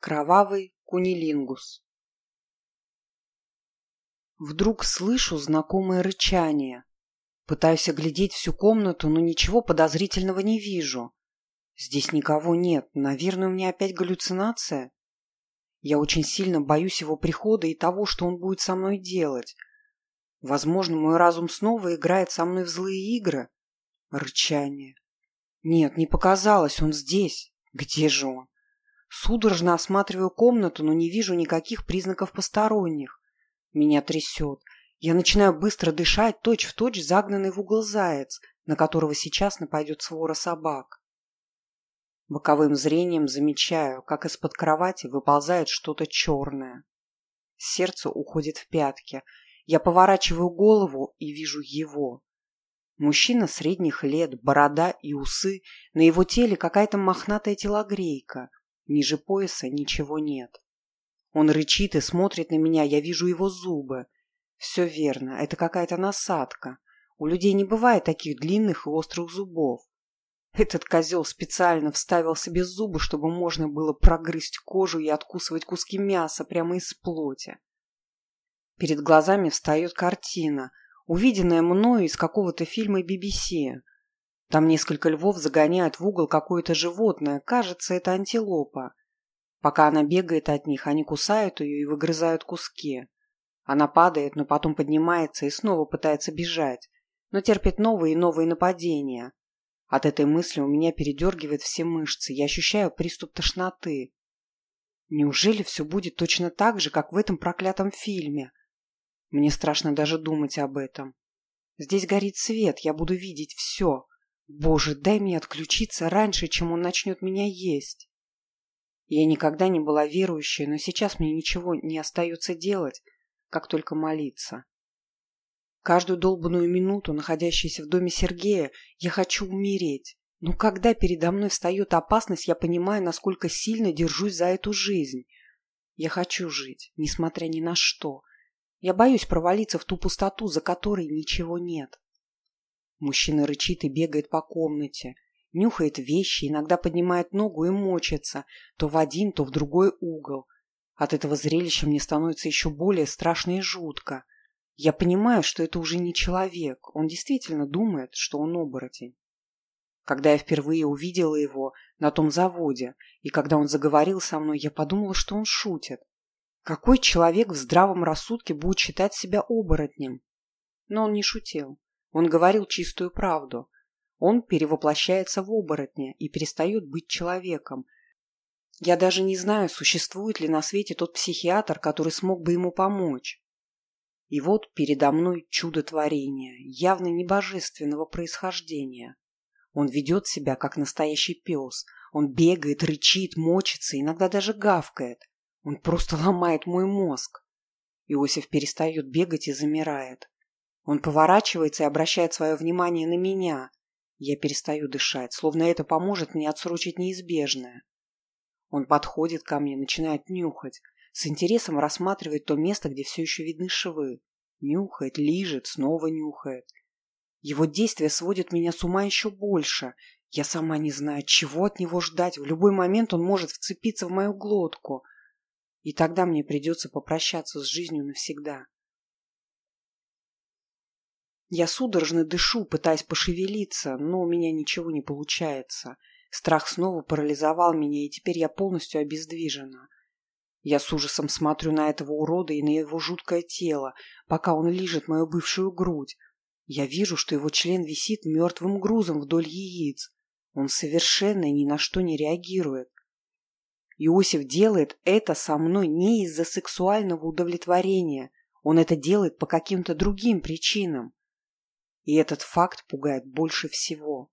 Кровавый кунилингус. Вдруг слышу знакомое рычание. Пытаюсь оглядеть всю комнату, но ничего подозрительного не вижу. Здесь никого нет. Наверное, у меня опять галлюцинация. Я очень сильно боюсь его прихода и того, что он будет со мной делать. Возможно, мой разум снова играет со мной в злые игры. Рычание. Нет, не показалось, он здесь. Где же он? Судорожно осматриваю комнату, но не вижу никаких признаков посторонних. Меня трясет. Я начинаю быстро дышать, точь-в-точь точь загнанный в угол заяц, на которого сейчас нападет свора собак. Боковым зрением замечаю, как из-под кровати выползает что-то черное. Сердце уходит в пятки. Я поворачиваю голову и вижу его. Мужчина средних лет, борода и усы, на его теле какая-то мохнатая телогрейка. Ниже пояса ничего нет. Он рычит и смотрит на меня, я вижу его зубы. Все верно, это какая-то насадка. У людей не бывает таких длинных и острых зубов. Этот козел специально вставил себе зубы, чтобы можно было прогрызть кожу и откусывать куски мяса прямо из плоти. Перед глазами встает картина, увиденная мною из какого-то фильма BBC. Там несколько львов загоняют в угол какое-то животное, кажется, это антилопа. Пока она бегает от них, они кусают ее и выгрызают куски. Она падает, но потом поднимается и снова пытается бежать, но терпит новые и новые нападения. От этой мысли у меня передергивает все мышцы, я ощущаю приступ тошноты. Неужели все будет точно так же, как в этом проклятом фильме? Мне страшно даже думать об этом. Здесь горит свет, я буду видеть все. Боже, дай мне отключиться раньше, чем он начнет меня есть. Я никогда не была верующей, но сейчас мне ничего не остается делать, как только молиться. Каждую долбанную минуту, находящуюся в доме Сергея, я хочу умереть. Но когда передо мной встает опасность, я понимаю, насколько сильно держусь за эту жизнь. Я хочу жить, несмотря ни на что. Я боюсь провалиться в ту пустоту, за которой ничего нет. Мужчина рычит и бегает по комнате, нюхает вещи, иногда поднимает ногу и мочится, то в один, то в другой угол. От этого зрелища мне становится еще более страшно и жутко. Я понимаю, что это уже не человек, он действительно думает, что он оборотень. Когда я впервые увидела его на том заводе, и когда он заговорил со мной, я подумала, что он шутит. Какой человек в здравом рассудке будет считать себя оборотнем? Но он не шутил. Он говорил чистую правду. Он перевоплощается в оборотня и перестает быть человеком. Я даже не знаю, существует ли на свете тот психиатр, который смог бы ему помочь. И вот передо мной чудо творения, явно не божественного происхождения. Он ведет себя, как настоящий пес. Он бегает, рычит, мочится, иногда даже гавкает. Он просто ломает мой мозг. Иосиф перестает бегать и замирает. Он поворачивается и обращает свое внимание на меня. Я перестаю дышать, словно это поможет мне отсрочить неизбежное. Он подходит ко мне, начинает нюхать, с интересом рассматривает то место, где все еще видны швы. Нюхает, лижет, снова нюхает. Его действия сводят меня с ума еще больше. Я сама не знаю, чего от него ждать. В любой момент он может вцепиться в мою глотку. И тогда мне придется попрощаться с жизнью навсегда. Я судорожно дышу, пытаясь пошевелиться, но у меня ничего не получается. Страх снова парализовал меня, и теперь я полностью обездвижена. Я с ужасом смотрю на этого урода и на его жуткое тело, пока он лижет мою бывшую грудь. Я вижу, что его член висит мертвым грузом вдоль яиц. Он совершенно ни на что не реагирует. Иосиф делает это со мной не из-за сексуального удовлетворения. Он это делает по каким-то другим причинам. И этот факт пугает больше всего.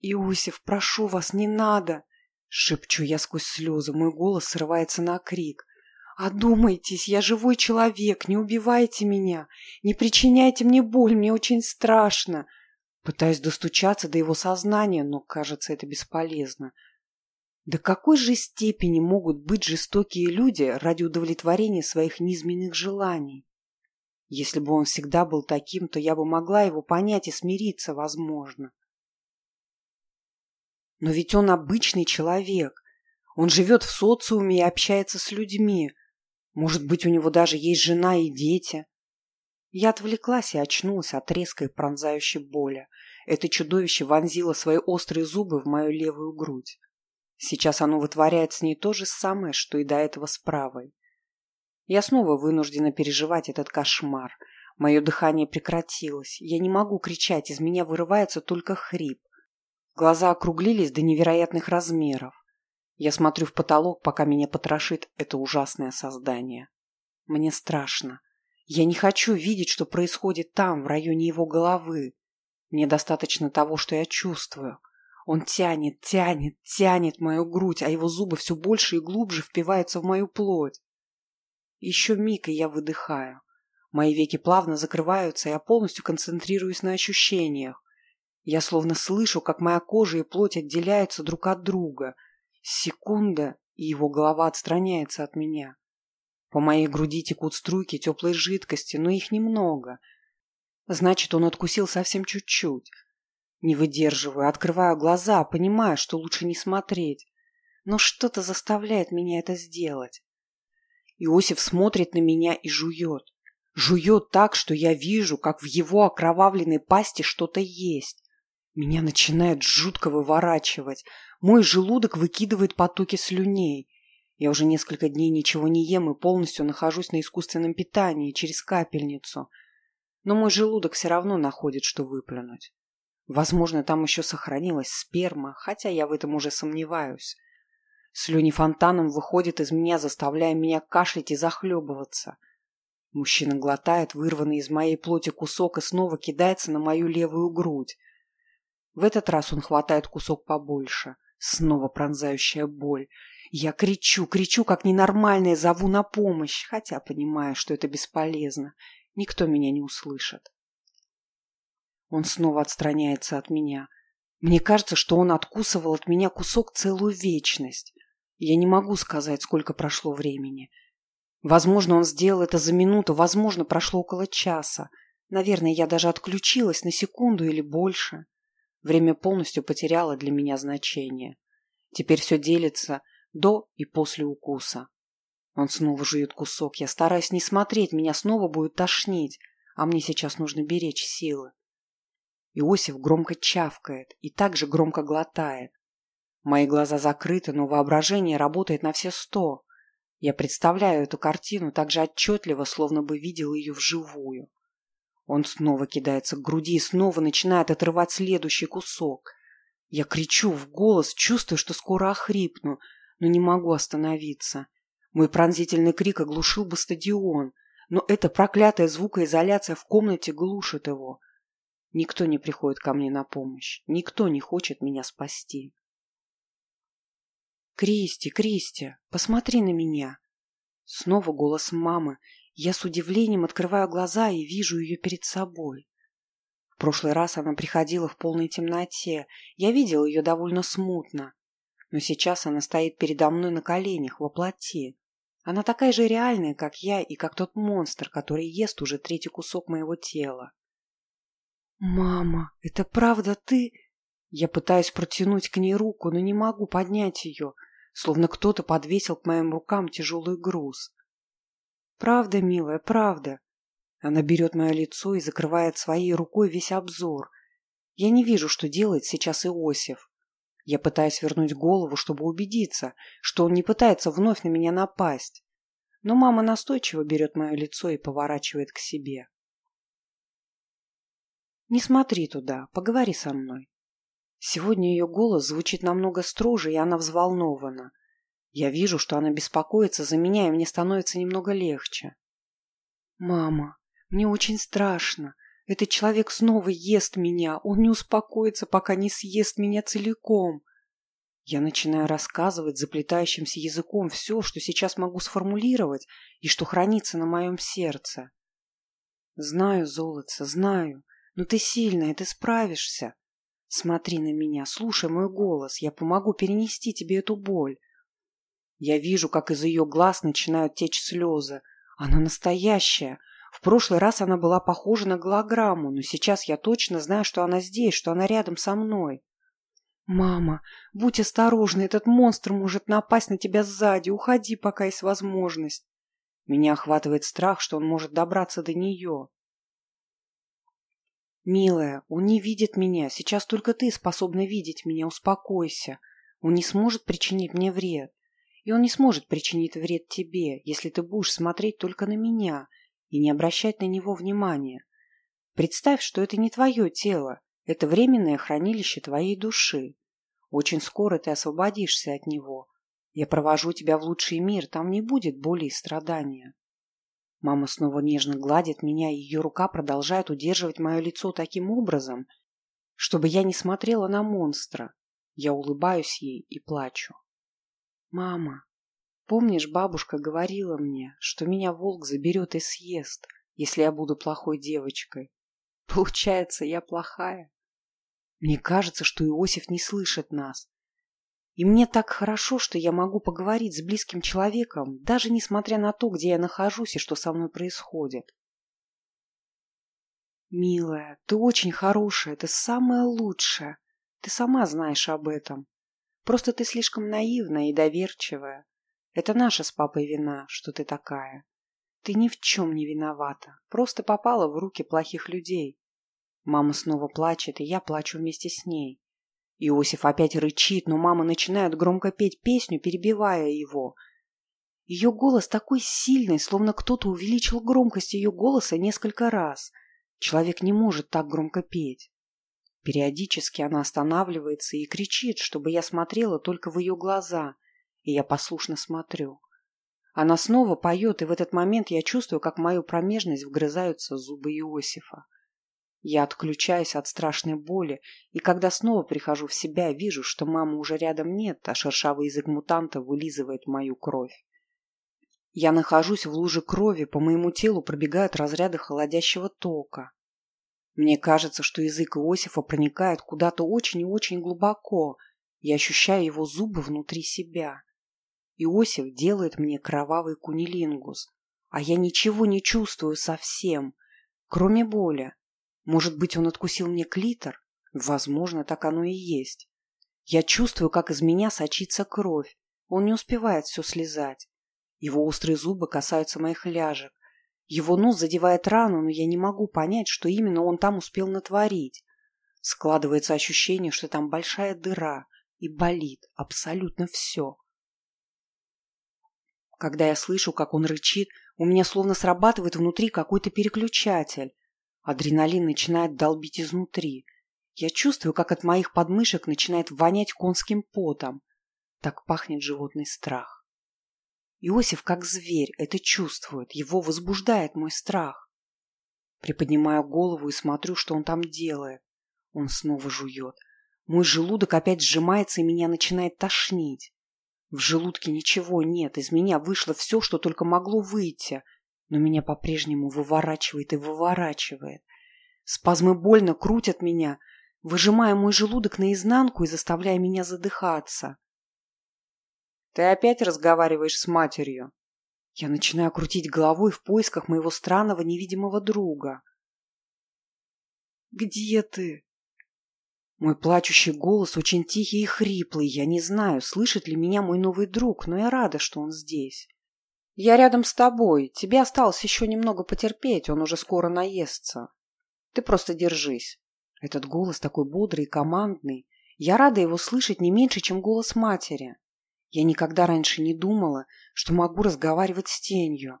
«Иосиф, прошу вас, не надо!» Шепчу я сквозь слезы, мой голос срывается на крик. «Одумайтесь, я живой человек, не убивайте меня, не причиняйте мне боль, мне очень страшно!» Пытаюсь достучаться до его сознания, но, кажется, это бесполезно. До какой же степени могут быть жестокие люди ради удовлетворения своих низменных желаний? Если бы он всегда был таким, то я бы могла его понять и смириться, возможно. Но ведь он обычный человек. Он живет в социуме и общается с людьми. Может быть, у него даже есть жена и дети. Я отвлеклась и очнулась от резкой пронзающей боли. Это чудовище вонзило свои острые зубы в мою левую грудь. Сейчас оно вытворяет с ней то же самое, что и до этого с правой. Я снова вынуждена переживать этот кошмар. Мое дыхание прекратилось. Я не могу кричать, из меня вырывается только хрип. Глаза округлились до невероятных размеров. Я смотрю в потолок, пока меня потрошит это ужасное создание. Мне страшно. Я не хочу видеть, что происходит там, в районе его головы. Мне достаточно того, что я чувствую. Он тянет, тянет, тянет мою грудь, а его зубы все больше и глубже впиваются в мою плоть. Еще миг, и я выдыхаю. Мои веки плавно закрываются, и я полностью концентрируюсь на ощущениях. Я словно слышу, как моя кожа и плоть отделяются друг от друга. Секунда, и его голова отстраняется от меня. По моей груди текут струйки теплой жидкости, но их немного. Значит, он откусил совсем чуть-чуть. Не выдерживаю, открываю глаза, понимая, что лучше не смотреть. Но что-то заставляет меня это сделать. Иосиф смотрит на меня и жует. Жует так, что я вижу, как в его окровавленной пасти что-то есть. Меня начинает жутко выворачивать. Мой желудок выкидывает потоки слюней. Я уже несколько дней ничего не ем и полностью нахожусь на искусственном питании через капельницу. Но мой желудок все равно находит, что выплюнуть. Возможно, там еще сохранилась сперма, хотя я в этом уже сомневаюсь. Слюни фонтаном выходят из меня, заставляя меня кашлять и захлебываться. Мужчина глотает вырванный из моей плоти кусок и снова кидается на мою левую грудь. В этот раз он хватает кусок побольше. Снова пронзающая боль. Я кричу, кричу, как ненормальная, зову на помощь, хотя понимаю, что это бесполезно. Никто меня не услышит. Он снова отстраняется от меня. Мне кажется, что он откусывал от меня кусок целую вечность. Я не могу сказать, сколько прошло времени. Возможно, он сделал это за минуту, возможно, прошло около часа. Наверное, я даже отключилась на секунду или больше. Время полностью потеряло для меня значение. Теперь все делится до и после укуса. Он снова жует кусок. Я стараюсь не смотреть, меня снова будет тошнить, а мне сейчас нужно беречь силы. Иосиф громко чавкает и также громко глотает. Мои глаза закрыты, но воображение работает на все сто. Я представляю эту картину так же отчетливо, словно бы видел ее вживую. Он снова кидается к груди и снова начинает отрывать следующий кусок. Я кричу в голос, чувствую, что скоро охрипну, но не могу остановиться. Мой пронзительный крик оглушил бы стадион, но эта проклятая звукоизоляция в комнате глушит его. Никто не приходит ко мне на помощь, никто не хочет меня спасти. «Кристи, Кристи, посмотри на меня!» Снова голос мамы. Я с удивлением открываю глаза и вижу ее перед собой. В прошлый раз она приходила в полной темноте. Я видел ее довольно смутно но сейчас она стоит передо мной на коленях, во плоти. Она такая же реальная, как я и как тот монстр, который ест уже третий кусок моего тела. «Мама, это правда ты?» Я пытаюсь протянуть к ней руку, но не могу поднять ее, словно кто-то подвесил к моим рукам тяжелый груз. «Правда, милая, правда». Она берет мое лицо и закрывает своей рукой весь обзор. Я не вижу, что делает сейчас Иосиф. Я пытаюсь вернуть голову, чтобы убедиться, что он не пытается вновь на меня напасть. Но мама настойчиво берет мое лицо и поворачивает к себе. «Не смотри туда, поговори со мной». Сегодня ее голос звучит намного строже, и она взволнована. Я вижу, что она беспокоится за меня, и мне становится немного легче. «Мама, мне очень страшно. Этот человек снова ест меня. Он не успокоится, пока не съест меня целиком. Я начинаю рассказывать заплетающимся языком все, что сейчас могу сформулировать и что хранится на моем сердце. Знаю, золотце, знаю, но ты сильная, ты справишься. Смотри на меня, слушай мой голос, я помогу перенести тебе эту боль. Я вижу, как из ее глаз начинают течь слезы. Она настоящая, в прошлый раз она была похожа на голограмму, но сейчас я точно знаю, что она здесь, что она рядом со мной. «Мама, будь осторожна, этот монстр может напасть на тебя сзади. Уходи, пока есть возможность». Меня охватывает страх, что он может добраться до нее. «Милая, он не видит меня. Сейчас только ты способна видеть меня. Успокойся. Он не сможет причинить мне вред. И он не сможет причинить вред тебе, если ты будешь смотреть только на меня и не обращать на него внимания. Представь, что это не твое тело. Это временное хранилище твоей души. Очень скоро ты освободишься от него. Я провожу тебя в лучший мир, там не будет боли и страдания. Мама снова нежно гладит меня, и ее рука продолжает удерживать мое лицо таким образом, чтобы я не смотрела на монстра. Я улыбаюсь ей и плачу. «Мама, помнишь, бабушка говорила мне, что меня волк заберет и съест, если я буду плохой девочкой? Получается, я плохая?» Мне кажется, что Иосиф не слышит нас. И мне так хорошо, что я могу поговорить с близким человеком, даже несмотря на то, где я нахожусь и что со мной происходит. Милая, ты очень хорошая, ты самая лучшая. Ты сама знаешь об этом. Просто ты слишком наивная и доверчивая. Это наша с папой вина, что ты такая. Ты ни в чем не виновата, просто попала в руки плохих людей. Мама снова плачет, и я плачу вместе с ней. Иосиф опять рычит, но мама начинает громко петь песню, перебивая его. Ее голос такой сильный, словно кто-то увеличил громкость ее голоса несколько раз. Человек не может так громко петь. Периодически она останавливается и кричит, чтобы я смотрела только в ее глаза, и я послушно смотрю. Она снова поет, и в этот момент я чувствую, как мою промежность вгрызаются зубы Иосифа. Я отключаюсь от страшной боли, и когда снова прихожу в себя, вижу, что мамы уже рядом нет, а шершавый язык мутанта вылизывает мою кровь. Я нахожусь в луже крови, по моему телу пробегают разряды холодящего тока. Мне кажется, что язык Иосифа проникает куда-то очень и очень глубоко. Я ощущаю его зубы внутри себя. Иосиф делает мне кровавый кунилингус, а я ничего не чувствую совсем, кроме боли. Может быть, он откусил мне клитор? Возможно, так оно и есть. Я чувствую, как из меня сочится кровь. Он не успевает все слезать. Его острые зубы касаются моих ляжек. Его нос задевает рану, но я не могу понять, что именно он там успел натворить. Складывается ощущение, что там большая дыра и болит абсолютно все. Когда я слышу, как он рычит, у меня словно срабатывает внутри какой-то переключатель. Адреналин начинает долбить изнутри. Я чувствую, как от моих подмышек начинает вонять конским потом. Так пахнет животный страх. Иосиф, как зверь, это чувствует. Его возбуждает мой страх. Приподнимаю голову и смотрю, что он там делает. Он снова жует. Мой желудок опять сжимается и меня начинает тошнить. В желудке ничего нет, из меня вышло все, что только могло выйти – но меня по-прежнему выворачивает и выворачивает. Спазмы больно крутят меня, выжимая мой желудок наизнанку и заставляя меня задыхаться. «Ты опять разговариваешь с матерью?» Я начинаю крутить головой в поисках моего странного невидимого друга. «Где ты?» Мой плачущий голос очень тихий и хриплый. Я не знаю, слышит ли меня мой новый друг, но я рада, что он здесь. Я рядом с тобой. Тебе осталось еще немного потерпеть, он уже скоро наестся. Ты просто держись. Этот голос такой бодрый и командный. Я рада его слышать не меньше, чем голос матери. Я никогда раньше не думала, что могу разговаривать с тенью.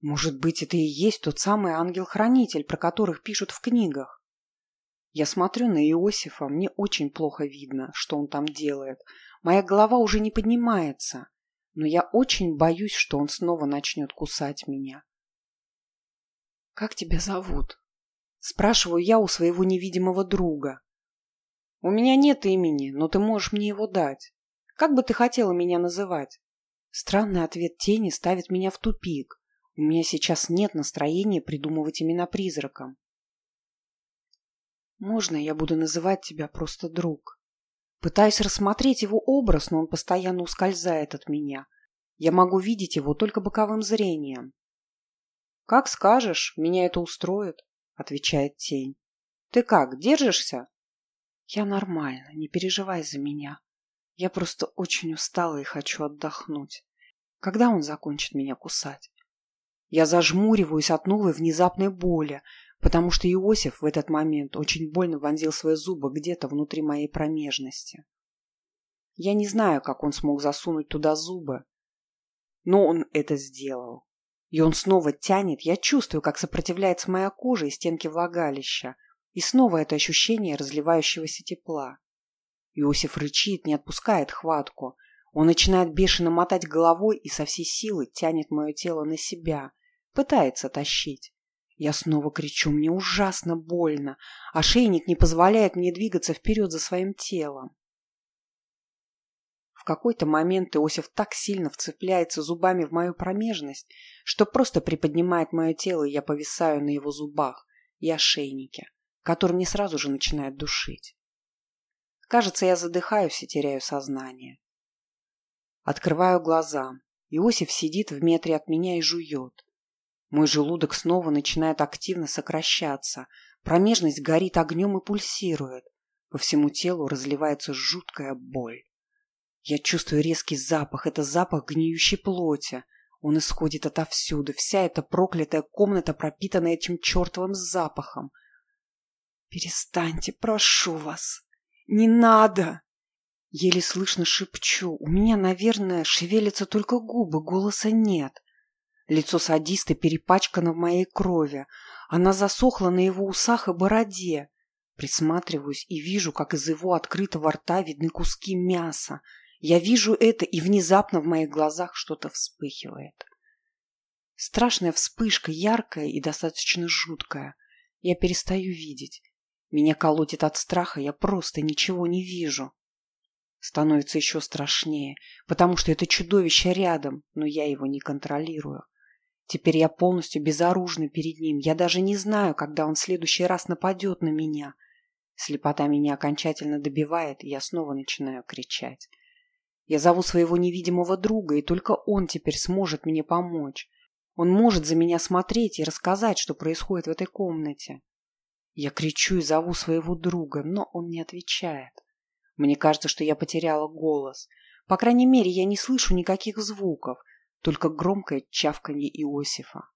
Может быть, это и есть тот самый ангел-хранитель, про которых пишут в книгах. Я смотрю на Иосифа, мне очень плохо видно, что он там делает. Моя голова уже не поднимается но я очень боюсь, что он снова начнет кусать меня. «Как тебя зовут?» Спрашиваю я у своего невидимого друга. «У меня нет имени, но ты можешь мне его дать. Как бы ты хотела меня называть?» Странный ответ тени ставит меня в тупик. У меня сейчас нет настроения придумывать имена призракам. «Можно я буду называть тебя просто друг?» Пытаюсь рассмотреть его образ, но он постоянно ускользает от меня. Я могу видеть его только боковым зрением. «Как скажешь, меня это устроит», — отвечает тень. «Ты как, держишься?» Я нормально, не переживай за меня. Я просто очень устала и хочу отдохнуть. Когда он закончит меня кусать? Я зажмуриваюсь от новой внезапной боли, потому что Иосиф в этот момент очень больно вонзил свои зубы где-то внутри моей промежности. Я не знаю, как он смог засунуть туда зубы, но он это сделал. И он снова тянет, я чувствую, как сопротивляется моя кожа и стенки влагалища, и снова это ощущение разливающегося тепла. Иосиф рычит, не отпускает хватку. Он начинает бешено мотать головой и со всей силы тянет мое тело на себя, пытается тащить. Я снова кричу, мне ужасно больно, а шейник не позволяет мне двигаться вперед за своим телом. В какой-то момент Иосиф так сильно вцепляется зубами в мою промежность, что просто приподнимает мое тело, и я повисаю на его зубах и ошейнике, который мне сразу же начинает душить. Кажется, я задыхаюсь и теряю сознание. Открываю глаза. Иосиф сидит в метре от меня и жует. Мой желудок снова начинает активно сокращаться. Промежность горит огнем и пульсирует. По всему телу разливается жуткая боль. Я чувствую резкий запах. Это запах гниющей плоти. Он исходит отовсюду. Вся эта проклятая комната пропитана этим чертовым запахом. «Перестаньте, прошу вас! Не надо!» Еле слышно шепчу. У меня, наверное, шевелятся только губы, голоса нет. Лицо садиста перепачкано в моей крови. Она засохла на его усах и бороде. Присматриваюсь и вижу, как из его открытого рта видны куски мяса. Я вижу это, и внезапно в моих глазах что-то вспыхивает. Страшная вспышка, яркая и достаточно жуткая. Я перестаю видеть. Меня колотит от страха, я просто ничего не вижу. Становится еще страшнее, потому что это чудовище рядом, но я его не контролирую. Теперь я полностью безоружна перед ним. Я даже не знаю, когда он в следующий раз нападет на меня. Слепота меня окончательно добивает, и я снова начинаю кричать. Я зову своего невидимого друга, и только он теперь сможет мне помочь. Он может за меня смотреть и рассказать, что происходит в этой комнате. Я кричу и зову своего друга, но он не отвечает. Мне кажется, что я потеряла голос. По крайней мере, я не слышу никаких звуков, только громкое чавканье Иосифа.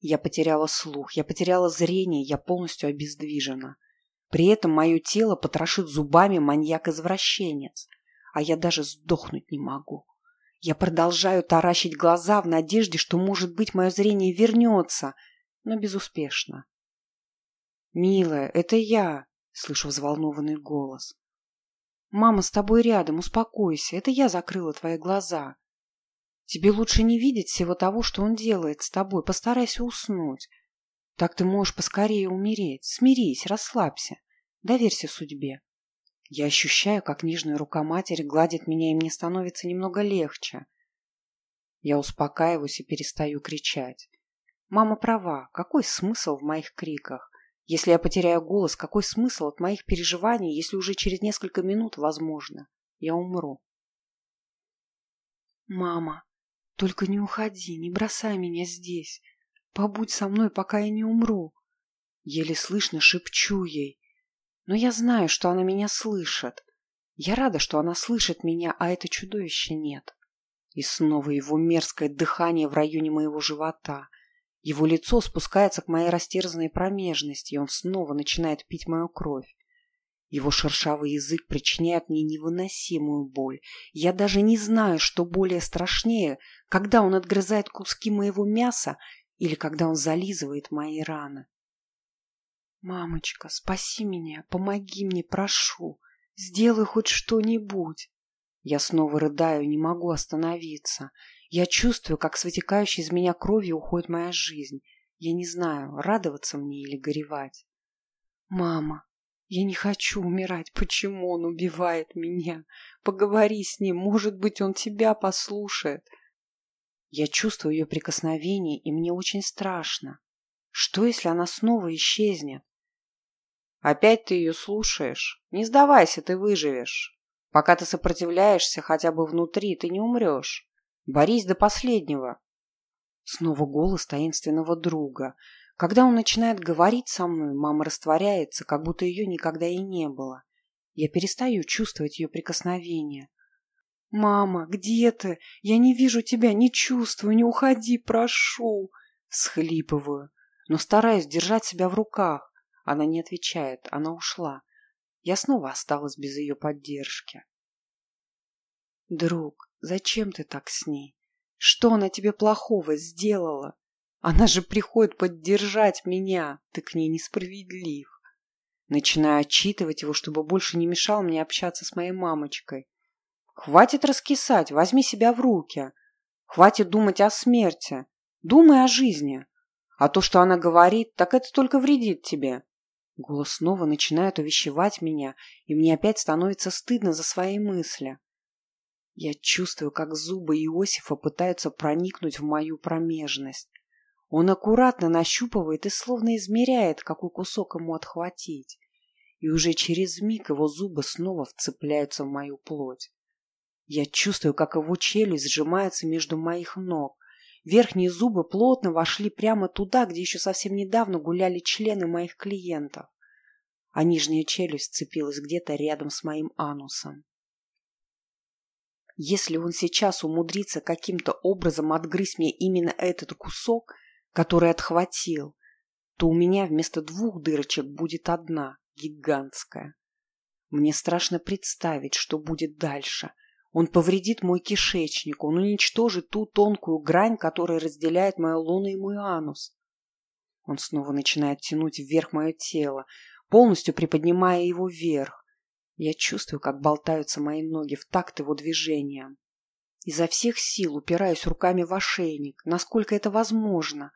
Я потеряла слух, я потеряла зрение, я полностью обездвижена. При этом мое тело потрошит зубами маньяк-извращенец – а я даже сдохнуть не могу. Я продолжаю таращить глаза в надежде, что, может быть, мое зрение вернется, но безуспешно. «Милая, это я!» — слышу взволнованный голос. «Мама с тобой рядом, успокойся, это я закрыла твои глаза. Тебе лучше не видеть всего того, что он делает с тобой, постарайся уснуть. Так ты можешь поскорее умереть. Смирись, расслабься, доверься судьбе». Я ощущаю, как нежная рука матери гладит меня, и мне становится немного легче. Я успокаиваюсь и перестаю кричать. Мама права. Какой смысл в моих криках? Если я потеряю голос, какой смысл от моих переживаний, если уже через несколько минут, возможно, я умру? Мама, только не уходи, не бросай меня здесь. Побудь со мной, пока я не умру. Еле слышно шепчу ей. Но я знаю, что она меня слышит. Я рада, что она слышит меня, а это чудовище нет. И снова его мерзкое дыхание в районе моего живота. Его лицо спускается к моей растерзанной промежности, и он снова начинает пить мою кровь. Его шершавый язык причиняет мне невыносимую боль. Я даже не знаю, что более страшнее, когда он отгрызает куски моего мяса или когда он зализывает мои раны. «Мамочка, спаси меня, помоги мне, прошу, сделай хоть что-нибудь». Я снова рыдаю, не могу остановиться. Я чувствую, как с вытекающей из меня кровью уходит моя жизнь. Я не знаю, радоваться мне или горевать. «Мама, я не хочу умирать. Почему он убивает меня? Поговори с ним, может быть, он тебя послушает». Я чувствую ее прикосновение, и мне очень страшно. Что, если она снова исчезнет? Опять ты ее слушаешь? Не сдавайся, ты выживешь. Пока ты сопротивляешься хотя бы внутри, ты не умрешь. Борись до последнего. Снова голос таинственного друга. Когда он начинает говорить со мной, мама растворяется, как будто ее никогда и не было. Я перестаю чувствовать ее прикосновение. «Мама, где ты? Я не вижу тебя, не чувствую, не уходи, прошу!» Схлипываю, но стараюсь держать себя в руках. Она не отвечает, она ушла. Я снова осталась без ее поддержки. «Друг, зачем ты так с ней? Что она тебе плохого сделала? Она же приходит поддержать меня, ты к ней несправедлив». Начинаю отчитывать его, чтобы больше не мешал мне общаться с моей мамочкой. Хватит раскисать, возьми себя в руки. Хватит думать о смерти. Думай о жизни. А то, что она говорит, так это только вредит тебе. Голос снова начинает увещевать меня, и мне опять становится стыдно за свои мысли. Я чувствую, как зубы Иосифа пытаются проникнуть в мою промежность. Он аккуратно нащупывает и словно измеряет, какой кусок ему отхватить. И уже через миг его зубы снова вцепляются в мою плоть. Я чувствую, как его челюсть сжимается между моих ног. Верхние зубы плотно вошли прямо туда, где еще совсем недавно гуляли члены моих клиентов. А нижняя челюсть цепилась где-то рядом с моим анусом. Если он сейчас умудрится каким-то образом отгрызть мне именно этот кусок, который отхватил, то у меня вместо двух дырочек будет одна, гигантская. Мне страшно представить, что будет дальше – он повредит мой кишечник, он уничтожит ту тонкую грань, которая разделяет мою луну и мой анус. Он снова начинает тянуть вверх мое тело, полностью приподнимая его вверх. Я чувствую, как болтаются мои ноги в такт его движениям. Изо всех сил упираюсь руками в ошейник, насколько это возможно.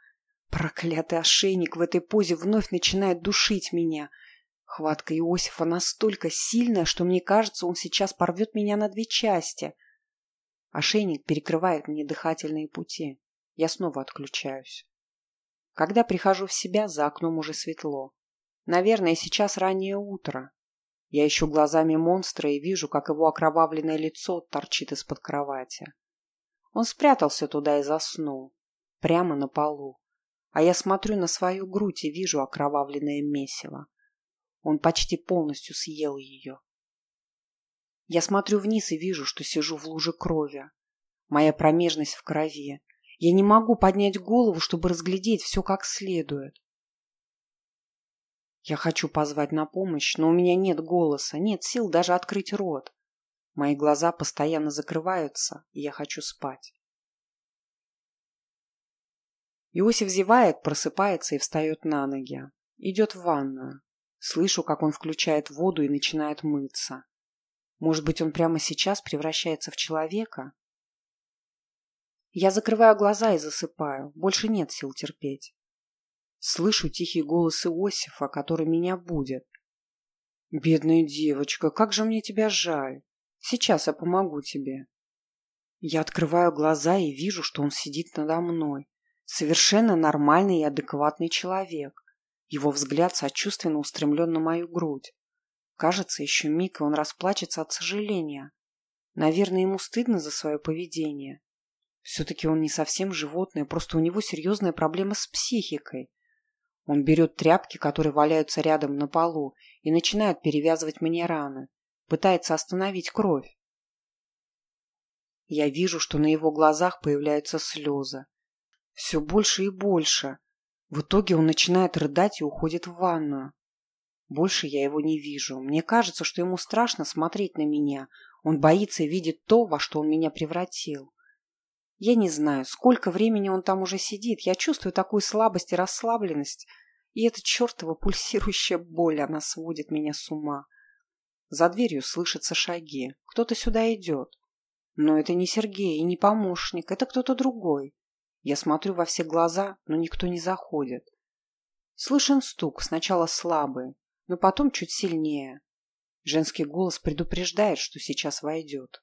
Проклятый ошейник в этой позе вновь начинает душить меня – Хватка Иосифа настолько сильная, что мне кажется, он сейчас порвет меня на две части. Ошейник перекрывает мне дыхательные пути. Я снова отключаюсь. Когда прихожу в себя, за окном уже светло. Наверное, сейчас раннее утро. Я ищу глазами монстра и вижу, как его окровавленное лицо торчит из-под кровати. Он спрятался туда и заснул. Прямо на полу. А я смотрю на свою грудь и вижу окровавленное месиво. Он почти полностью съел ее. Я смотрю вниз и вижу, что сижу в луже крови. Моя промежность в крови. Я не могу поднять голову, чтобы разглядеть все как следует. Я хочу позвать на помощь, но у меня нет голоса, нет сил даже открыть рот. Мои глаза постоянно закрываются, и я хочу спать. Иосиф зевает, просыпается и встает на ноги. Идет в ванную. Слышу, как он включает воду и начинает мыться. Может быть, он прямо сейчас превращается в человека? Я закрываю глаза и засыпаю. Больше нет сил терпеть. Слышу тихий голос Иосифа, который меня будет. «Бедная девочка, как же мне тебя жаль. Сейчас я помогу тебе». Я открываю глаза и вижу, что он сидит надо мной. Совершенно нормальный и адекватный человек. Его взгляд сочувственно устремлен на мою грудь. Кажется, еще миг, и он расплачется от сожаления. Наверное, ему стыдно за свое поведение. Все-таки он не совсем животное, просто у него серьезная проблема с психикой. Он берет тряпки, которые валяются рядом на полу, и начинает перевязывать мне раны. Пытается остановить кровь. Я вижу, что на его глазах появляются слезы. Все больше и больше. В итоге он начинает рыдать и уходит в ванную. Больше я его не вижу. Мне кажется, что ему страшно смотреть на меня. Он боится и видит то, во что он меня превратил. Я не знаю, сколько времени он там уже сидит. Я чувствую такую слабость и расслабленность. И эта чертова пульсирующая боль, она сводит меня с ума. За дверью слышатся шаги. Кто-то сюда идет. Но это не Сергей и не помощник. Это кто-то другой. Я смотрю во все глаза, но никто не заходит. Слышен стук, сначала слабый, но потом чуть сильнее. Женский голос предупреждает, что сейчас войдет.